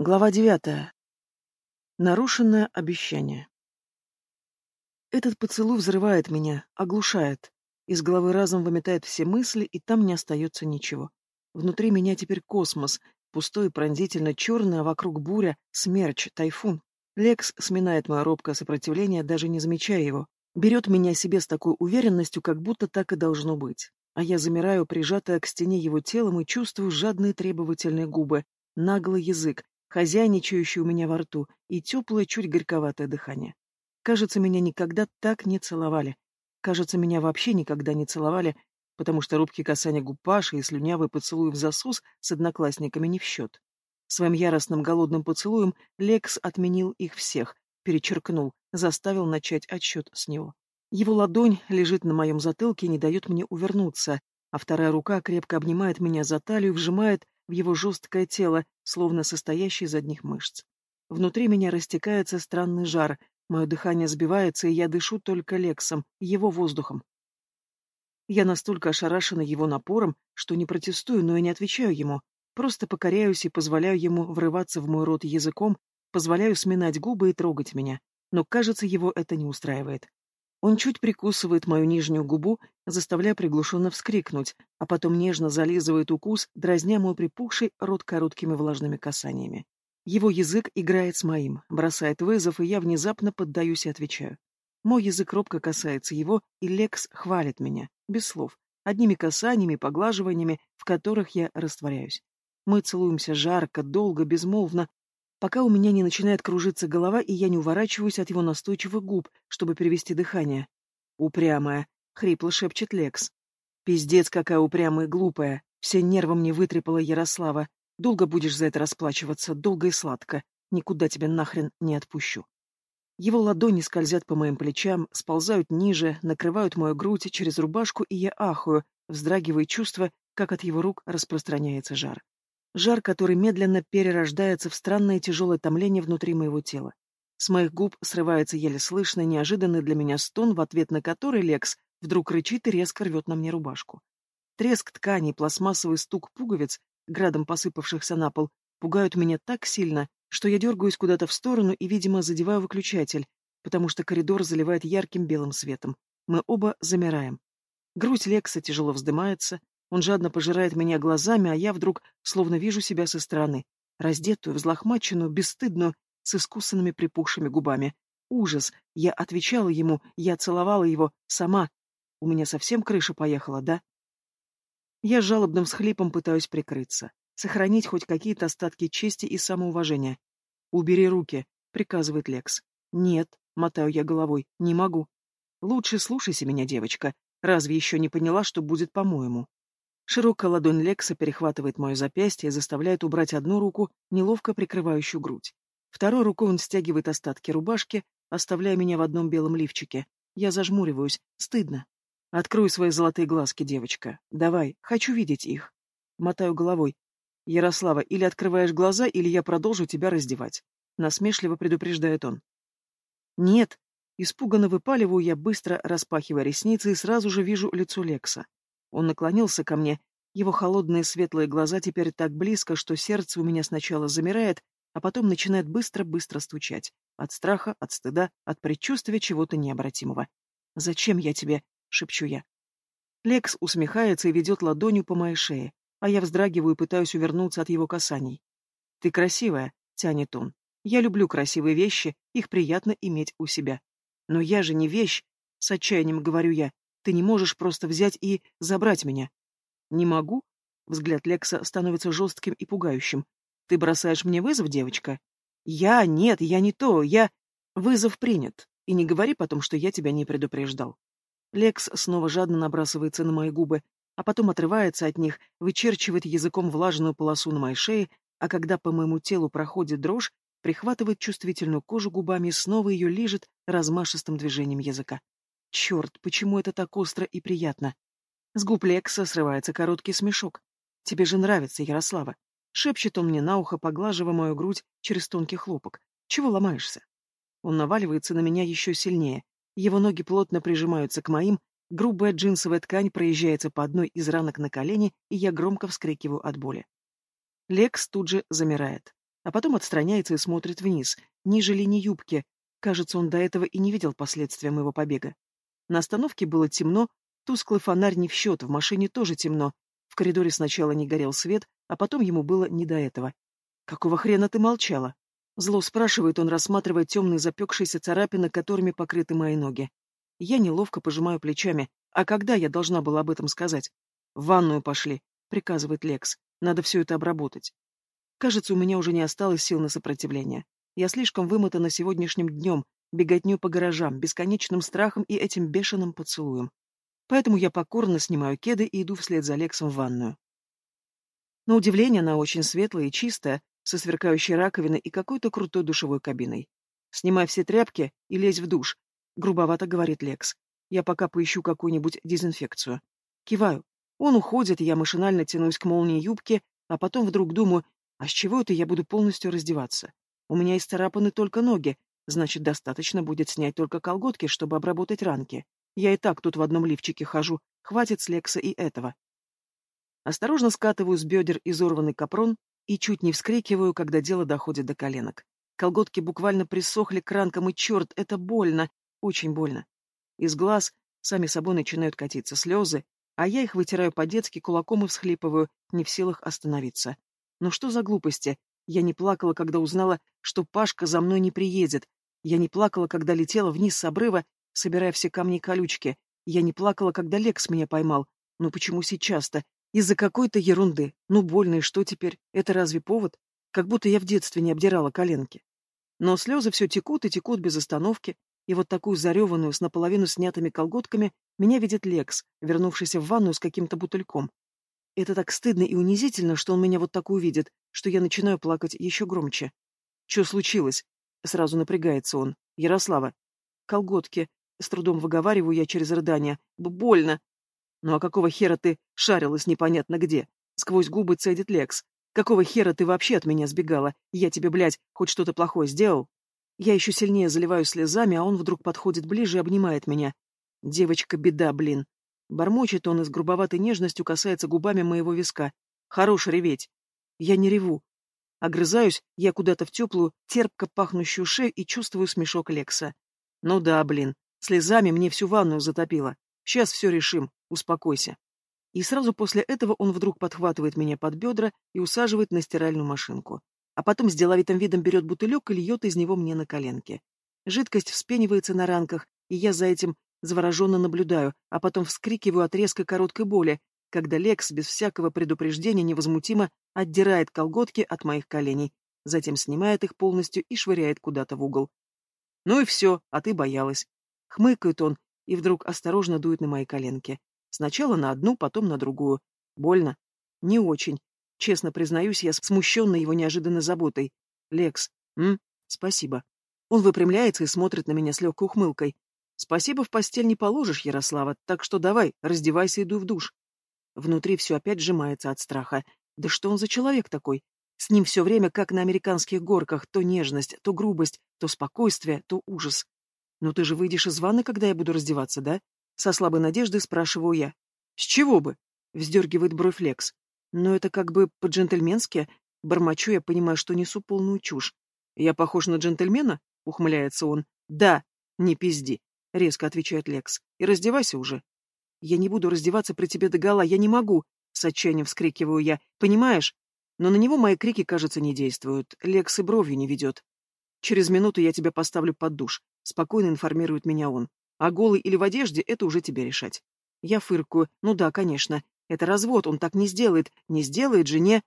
Глава девятая. Нарушенное обещание. Этот поцелуй взрывает меня, оглушает. Из головы разом выметает все мысли, и там не остается ничего. Внутри меня теперь космос, пустой пронзительно черный, а вокруг буря, смерч, тайфун. Лекс сминает мое робкое сопротивление, даже не замечая его. Берет меня себе с такой уверенностью, как будто так и должно быть. А я замираю, прижатая к стене его телом, и чувствую жадные требовательные губы, наглый язык, хозяйничающий у меня во рту, и теплое, чуть горьковатое дыхание. Кажется, меня никогда так не целовали. Кажется, меня вообще никогда не целовали, потому что рубки касания губ Паши и слюнявый поцелуй в засос с одноклассниками не в счет. Своим яростным голодным поцелуем Лекс отменил их всех, перечеркнул, заставил начать отсчет с него. Его ладонь лежит на моем затылке и не дает мне увернуться, а вторая рука крепко обнимает меня за талию, вжимает в его жесткое тело, словно состоящий из одних мышц. Внутри меня растекается странный жар, мое дыхание сбивается, и я дышу только Лексом, его воздухом. Я настолько ошарашена его напором, что не протестую, но и не отвечаю ему, просто покоряюсь и позволяю ему врываться в мой рот языком, позволяю сминать губы и трогать меня, но, кажется, его это не устраивает. Он чуть прикусывает мою нижнюю губу, заставляя приглушенно вскрикнуть, а потом нежно зализывает укус, дразня мой припухший рот короткими влажными касаниями. Его язык играет с моим, бросает вызов, и я внезапно поддаюсь и отвечаю. Мой язык робко касается его, и Лекс хвалит меня, без слов, одними касаниями, поглаживаниями, в которых я растворяюсь. Мы целуемся жарко, долго, безмолвно, пока у меня не начинает кружиться голова, и я не уворачиваюсь от его настойчивых губ, чтобы перевести дыхание. «Упрямая», — хрипло шепчет Лекс. «Пиздец, какая упрямая и глупая. Все нервы мне вытрепала Ярослава. Долго будешь за это расплачиваться, долго и сладко. Никуда тебя нахрен не отпущу». Его ладони скользят по моим плечам, сползают ниже, накрывают мою грудь через рубашку, и я ахую, вздрагивая чувство, как от его рук распространяется жар. Жар, который медленно перерождается в странное тяжелое томление внутри моего тела. С моих губ срывается еле слышный, неожиданный для меня стон, в ответ на который Лекс вдруг рычит и резко рвет на мне рубашку. Треск ткани, пластмассовый стук пуговиц, градом посыпавшихся на пол, пугают меня так сильно, что я дергаюсь куда-то в сторону и, видимо, задеваю выключатель, потому что коридор заливает ярким белым светом. Мы оба замираем. Грудь Лекса тяжело вздымается, он жадно пожирает меня глазами, а я вдруг словно вижу себя со стороны, раздетую, взлохмаченную, бесстыдную, с искусанными припухшими губами. Ужас! Я отвечала ему, я целовала его, сама. У меня совсем крыша поехала, да? Я жалобным схлипом пытаюсь прикрыться, сохранить хоть какие-то остатки чести и самоуважения. «Убери руки», — приказывает Лекс. «Нет», — мотаю я головой, — «не могу». «Лучше слушайся меня, девочка. Разве еще не поняла, что будет по-моему?» Широкая ладонь Лекса перехватывает мое запястье и заставляет убрать одну руку, неловко прикрывающую грудь. Второй рукой он стягивает остатки рубашки, оставляя меня в одном белом лифчике. Я зажмуриваюсь. Стыдно. Открой свои золотые глазки, девочка. Давай, хочу видеть их. Мотаю головой. Ярослава, или открываешь глаза, или я продолжу тебя раздевать. Насмешливо предупреждает он. Нет. Испуганно выпаливаю я, быстро распахивая ресницы, и сразу же вижу лицо Лекса. Он наклонился ко мне, его холодные светлые глаза теперь так близко, что сердце у меня сначала замирает, а потом начинает быстро-быстро стучать. От страха, от стыда, от предчувствия чего-то необратимого. «Зачем я тебе?» — шепчу я. Лекс усмехается и ведет ладонью по моей шее, а я вздрагиваю и пытаюсь увернуться от его касаний. «Ты красивая», — тянет он. «Я люблю красивые вещи, их приятно иметь у себя. Но я же не вещь», — с отчаянием говорю я. Ты не можешь просто взять и забрать меня. Не могу? Взгляд Лекса становится жестким и пугающим. Ты бросаешь мне вызов, девочка? Я? Нет, я не то. Я... Вызов принят. И не говори потом, что я тебя не предупреждал. Лекс снова жадно набрасывается на мои губы, а потом отрывается от них, вычерчивает языком влажную полосу на моей шее, а когда по моему телу проходит дрожь, прихватывает чувствительную кожу губами и снова ее лижет размашистым движением языка. Черт, почему это так остро и приятно? С губ Лекса срывается короткий смешок. Тебе же нравится, Ярослава. Шепчет он мне на ухо, поглаживая мою грудь через тонкий хлопок. Чего ломаешься? Он наваливается на меня еще сильнее. Его ноги плотно прижимаются к моим, грубая джинсовая ткань проезжается по одной из ранок на колени, и я громко вскрикиваю от боли. Лекс тут же замирает. а потом отстраняется и смотрит вниз, ниже линии юбки. Кажется, он до этого и не видел последствия моего побега. На остановке было темно, тусклый фонарь не в счет, в машине тоже темно. В коридоре сначала не горел свет, а потом ему было не до этого. «Какого хрена ты молчала?» Зло спрашивает он, рассматривая темные запекшиеся царапины, которыми покрыты мои ноги. Я неловко пожимаю плечами. А когда я должна была об этом сказать? «В ванную пошли», — приказывает Лекс. «Надо все это обработать». Кажется, у меня уже не осталось сил на сопротивление. Я слишком вымотана сегодняшним днем, беготню по гаражам, бесконечным страхом и этим бешеным поцелуем. Поэтому я покорно снимаю кеды и иду вслед за Лексом в ванную. На удивление, она очень светлая и чистая, со сверкающей раковиной и какой-то крутой душевой кабиной. «Снимай все тряпки и лезь в душ», — грубовато говорит Лекс. «Я пока поищу какую-нибудь дезинфекцию». Киваю. Он уходит, я машинально тянусь к молнии юбки, а потом вдруг думаю, а с чего это я буду полностью раздеваться? У меня исцарапаны только ноги, значит, достаточно будет снять только колготки, чтобы обработать ранки. Я и так тут в одном лифчике хожу, хватит с Лекса и этого. Осторожно скатываю с бедер изорванный капрон и чуть не вскрикиваю, когда дело доходит до коленок. Колготки буквально присохли к ранкам, и черт, это больно, очень больно. Из глаз сами собой начинают катиться слезы, а я их вытираю по-детски кулаком и всхлипываю, не в силах остановиться. Ну что за глупости? Я не плакала, когда узнала, что Пашка за мной не приедет. Я не плакала, когда летела вниз с обрыва, собирая все камни и колючки. Я не плакала, когда Лекс меня поймал. Ну почему сейчас-то? Из-за какой-то ерунды. Ну больно, и что теперь? Это разве повод? Как будто я в детстве не обдирала коленки. Но слезы все текут и текут без остановки, и вот такую зареванную, с наполовину снятыми колготками, меня видит Лекс, вернувшийся в ванную с каким-то бутыльком. Это так стыдно и унизительно, что он меня вот так увидит, что я начинаю плакать еще громче. Что случилось? Сразу напрягается он. Ярослава. Колготки. С трудом выговариваю я через рыдание. Больно. Ну а какого хера ты шарилась непонятно где? Сквозь губы цедит Лекс. Какого хера ты вообще от меня сбегала? Я тебе, блядь, хоть что-то плохое сделал? Я еще сильнее заливаю слезами, а он вдруг подходит ближе и обнимает меня. Девочка, беда, блин. Бормочет он и с грубоватой нежностью касается губами моего виска. Хорош реветь. Я не реву. Огрызаюсь я куда-то в теплую, терпко пахнущую шею и чувствую смешок Лекса. Ну да, блин, слезами мне всю ванную затопило. Сейчас все решим, успокойся. И сразу после этого он вдруг подхватывает меня под бедра и усаживает на стиральную машинку. А потом с деловитым видом берет бутылек и льет из него мне на коленки. Жидкость вспенивается на ранках, и я за этим Завороженно наблюдаю, а потом вскрикиваю от резкой короткой боли, когда Лекс без всякого предупреждения невозмутимо отдирает колготки от моих коленей, затем снимает их полностью и швыряет куда-то в угол. «Ну и все, а ты боялась». Хмыкает он и вдруг осторожно дует на мои коленки. Сначала на одну, потом на другую. Больно? Не очень. Честно признаюсь, я смущенна его неожиданной заботой. «Лекс, м? Спасибо». Он выпрямляется и смотрит на меня с легкой ухмылкой. Спасибо в постель не положишь, Ярослава, так что давай, раздевайся и иду в душ. Внутри все опять сжимается от страха. Да что он за человек такой? С ним все время, как на американских горках, то нежность, то грубость, то спокойствие, то ужас. Ну ты же выйдешь из ванны, когда я буду раздеваться, да? Со слабой надеждой спрашиваю я. С чего бы? Вздергивает бровь Лекс. Но это как бы по-джентльменски. Бормочу я, понимаю, что несу полную чушь. Я похож на джентльмена? Ухмыляется он. Да, не пизди. — резко отвечает Лекс. «И раздевайся уже». «Я не буду раздеваться при тебе догола, я не могу!» — с отчаянием вскрикиваю я. «Понимаешь?» Но на него мои крики, кажется, не действуют. Лекс и бровью не ведет. «Через минуту я тебя поставлю под душ», — спокойно информирует меня он. «А голый или в одежде — это уже тебе решать». Я фыркую. «Ну да, конечно. Это развод, он так не сделает. Не сделает же, не...»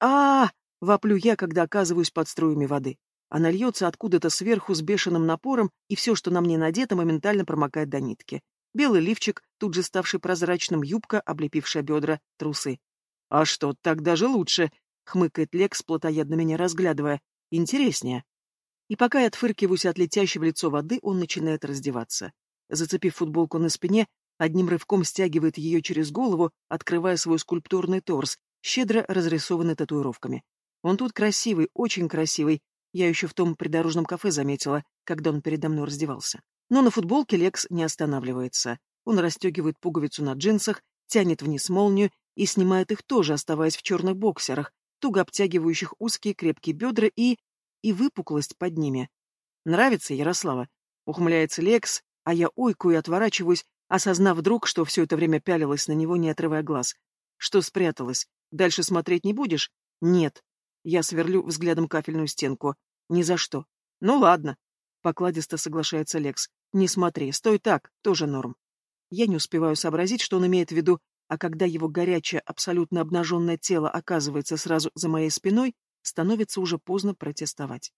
а, -а, -а воплю я, когда оказываюсь под струями воды. Она льется откуда-то сверху с бешеным напором, и все, что на мне надето, моментально промокает до нитки. Белый лифчик, тут же ставший прозрачным, юбка, облепившая бедра, трусы. «А что, так даже лучше!» — хмыкает Лекс, плотоядно меня разглядывая. «Интереснее». И пока я отфыркиваюсь от летящей в лицо воды, он начинает раздеваться. Зацепив футболку на спине, одним рывком стягивает ее через голову, открывая свой скульптурный торс, щедро разрисованный татуировками. Он тут красивый, очень красивый, я еще в том придорожном кафе заметила, когда он передо мной раздевался. Но на футболке Лекс не останавливается. Он расстегивает пуговицу на джинсах, тянет вниз молнию и снимает их тоже, оставаясь в черных боксерах, туго обтягивающих узкие крепкие бедра и... и выпуклость под ними. «Нравится, Ярослава?» — ухмыляется Лекс, а я ойкую и отворачиваюсь, осознав вдруг, что все это время пялилась на него, не отрывая глаз. «Что спряталась? Дальше смотреть не будешь?» «Нет». Я сверлю взглядом кафельную стенку. «Ни за что». «Ну ладно», — покладисто соглашается Лекс. «Не смотри, стой так, тоже норм». Я не успеваю сообразить, что он имеет в виду, а когда его горячее, абсолютно обнаженное тело оказывается сразу за моей спиной, становится уже поздно протестовать.